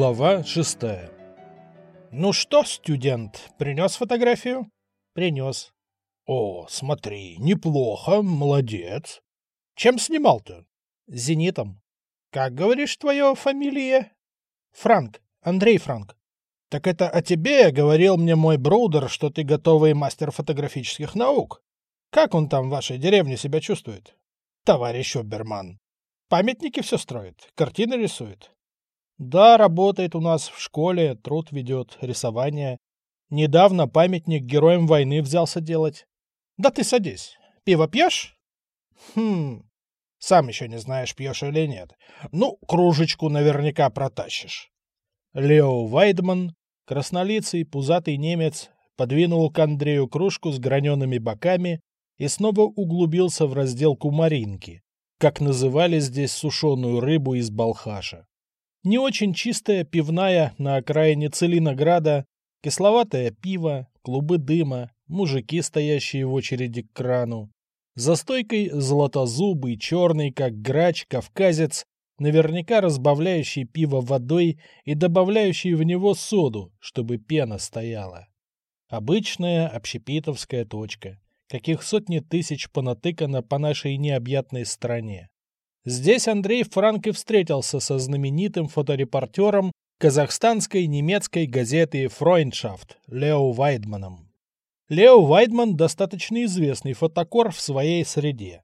Глава шестая. «Ну что, студент, принес фотографию?» «Принес». «О, смотри, неплохо, молодец. Чем снимал-то?» «Зенитом». «Как, говоришь, твое фамилия?» «Франк, Андрей Франк». «Так это о тебе говорил мне мой брудер, что ты готовый мастер фотографических наук. Как он там в вашей деревне себя чувствует?» «Товарищ Оберман. Памятники все строит, картины рисует». Да, работает у нас в школе, труд ведет, рисование. Недавно памятник героям войны взялся делать. Да ты садись. Пиво пьешь? Хм, сам еще не знаешь, пьешь или нет. Ну, кружечку наверняка протащишь. Лео Вайдман, краснолицый, пузатый немец, подвинул к Андрею кружку с гранеными боками и снова углубился в разделку маринки, как называли здесь сушеную рыбу из балхаша. Не очень чистая пивная на окраине Целинограда, кисловатое пиво, клубы дыма, мужики, стоящие в очереди к крану. За стойкой золотозубый, черный, как грач, кавказец, наверняка разбавляющий пиво водой и добавляющий в него соду, чтобы пена стояла. Обычная общепитовская точка, каких сотни тысяч понатыкано по нашей необъятной стране. Здесь Андрей Франк и встретился со знаменитым фоторепортером казахстанской немецкой газеты «Фройндшафт» Лео Вайдманом. Лео Вайдман достаточно известный фотокор в своей среде.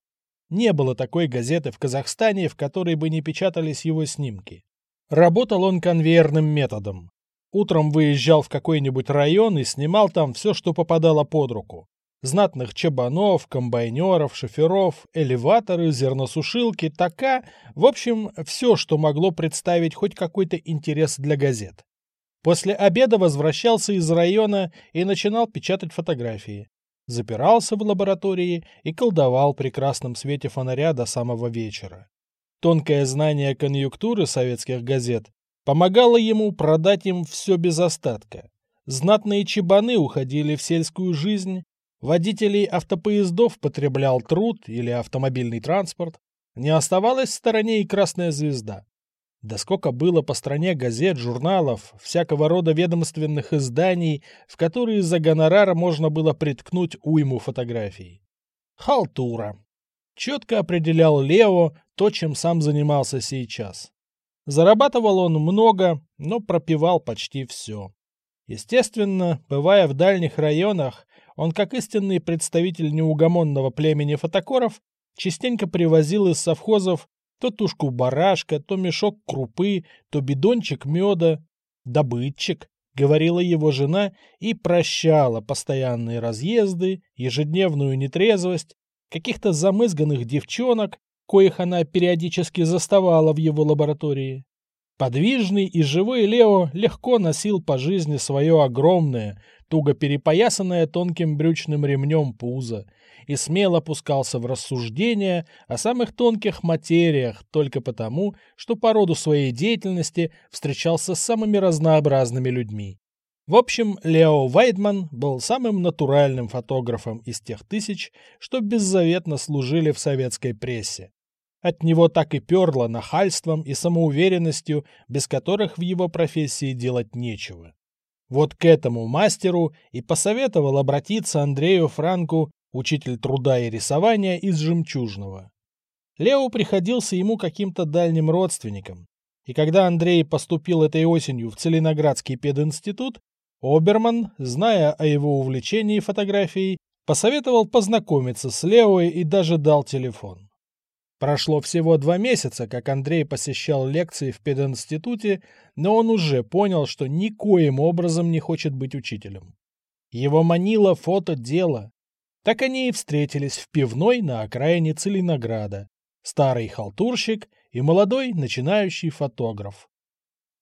Не было такой газеты в Казахстане, в которой бы не печатались его снимки. Работал он конвейерным методом. Утром выезжал в какой-нибудь район и снимал там все, что попадало под руку знатных чабанов, комбайнеров, шоферов, элеваторы, зерносушилки, така, в общем, все, что могло представить хоть какой-то интерес для газет. После обеда возвращался из района и начинал печатать фотографии. Запирался в лаборатории и колдовал при красном свете фонаря до самого вечера. Тонкое знание конъюнктуры советских газет помогало ему продать им все без остатка. Знатные чебаны уходили в сельскую жизнь, водителей автопоездов потреблял труд или автомобильный транспорт, не оставалась в стороне и Красная Звезда. Да сколько было по стране газет, журналов, всякого рода ведомственных изданий, в которые за гонорар можно было приткнуть уйму фотографий. Халтура. Четко определял Лео то, чем сам занимался сейчас. Зарабатывал он много, но пропивал почти все. Естественно, бывая в дальних районах, он, как истинный представитель неугомонного племени фотокоров, частенько привозил из совхозов то тушку барашка, то мешок крупы, то бидончик меда. «Добытчик», — говорила его жена и прощала постоянные разъезды, ежедневную нетрезвость, каких-то замызганных девчонок, коих она периодически заставала в его лаборатории. Подвижный и живой Лео легко носил по жизни свое огромное, туго перепоясанное тонким брючным ремнем пузо, и смело пускался в рассуждения о самых тонких материях только потому, что по роду своей деятельности встречался с самыми разнообразными людьми. В общем, Лео Вайдман был самым натуральным фотографом из тех тысяч, что беззаветно служили в советской прессе. От него так и перло нахальством и самоуверенностью, без которых в его профессии делать нечего. Вот к этому мастеру и посоветовал обратиться Андрею Франку, учитель труда и рисования из «Жемчужного». Лео приходился ему каким-то дальним родственником, и когда Андрей поступил этой осенью в Целиноградский пединститут, Оберман, зная о его увлечении фотографией, посоветовал познакомиться с Лео и даже дал телефон. Прошло всего два месяца, как Андрей посещал лекции в пединституте, но он уже понял, что никоим образом не хочет быть учителем. Его манило фото-дело. Так они и встретились в пивной на окраине Целинограда. Старый халтурщик и молодой начинающий фотограф.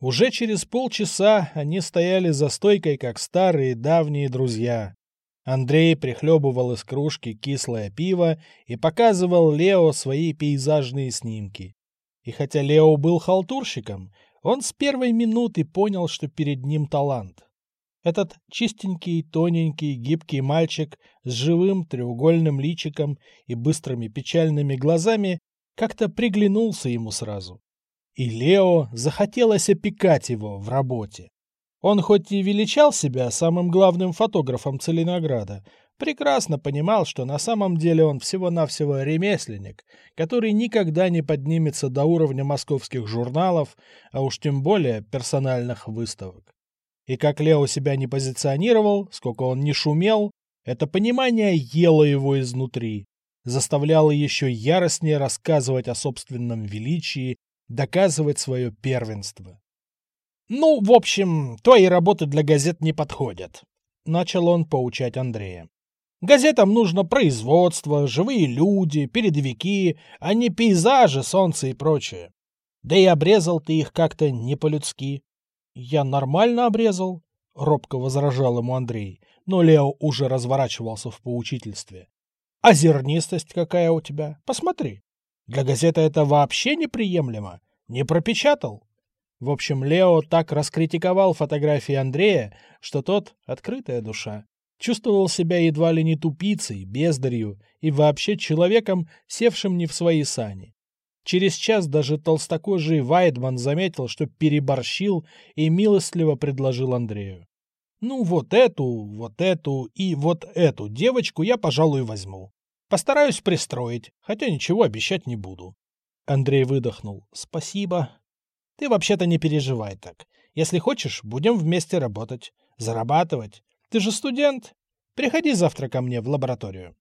Уже через полчаса они стояли за стойкой, как старые давние друзья. Андрей прихлебывал из кружки кислое пиво и показывал Лео свои пейзажные снимки. И хотя Лео был халтурщиком, он с первой минуты понял, что перед ним талант. Этот чистенький, тоненький, гибкий мальчик с живым треугольным личиком и быстрыми печальными глазами как-то приглянулся ему сразу. И Лео захотелось опекать его в работе. Он хоть и величал себя самым главным фотографом Целинограда, прекрасно понимал, что на самом деле он всего-навсего ремесленник, который никогда не поднимется до уровня московских журналов, а уж тем более персональных выставок. И как Лео себя не позиционировал, сколько он не шумел, это понимание ело его изнутри, заставляло еще яростнее рассказывать о собственном величии, доказывать свое первенство. «Ну, в общем, твои работы для газет не подходят», — начал он поучать Андрея. Газетам нужно производство, живые люди, передовики, а не пейзажи, солнце и прочее. Да и обрезал ты их как-то не по-людски. Я нормально обрезал, — робко возражал ему Андрей, но Лео уже разворачивался в поучительстве. А зернистость какая у тебя? Посмотри. Для газеты это вообще неприемлемо. Не пропечатал. В общем, Лео так раскритиковал фотографии Андрея, что тот, открытая душа, чувствовал себя едва ли не тупицей, бездарью и вообще человеком, севшим не в свои сани. Через час даже толстокожий Вайдман заметил, что переборщил и милостливо предложил Андрею. «Ну, вот эту, вот эту и вот эту девочку я, пожалуй, возьму. Постараюсь пристроить, хотя ничего обещать не буду». Андрей выдохнул. «Спасибо. Ты вообще-то не переживай так. Если хочешь, будем вместе работать, зарабатывать. Ты же студент. Приходи завтра ко мне в лабораторию.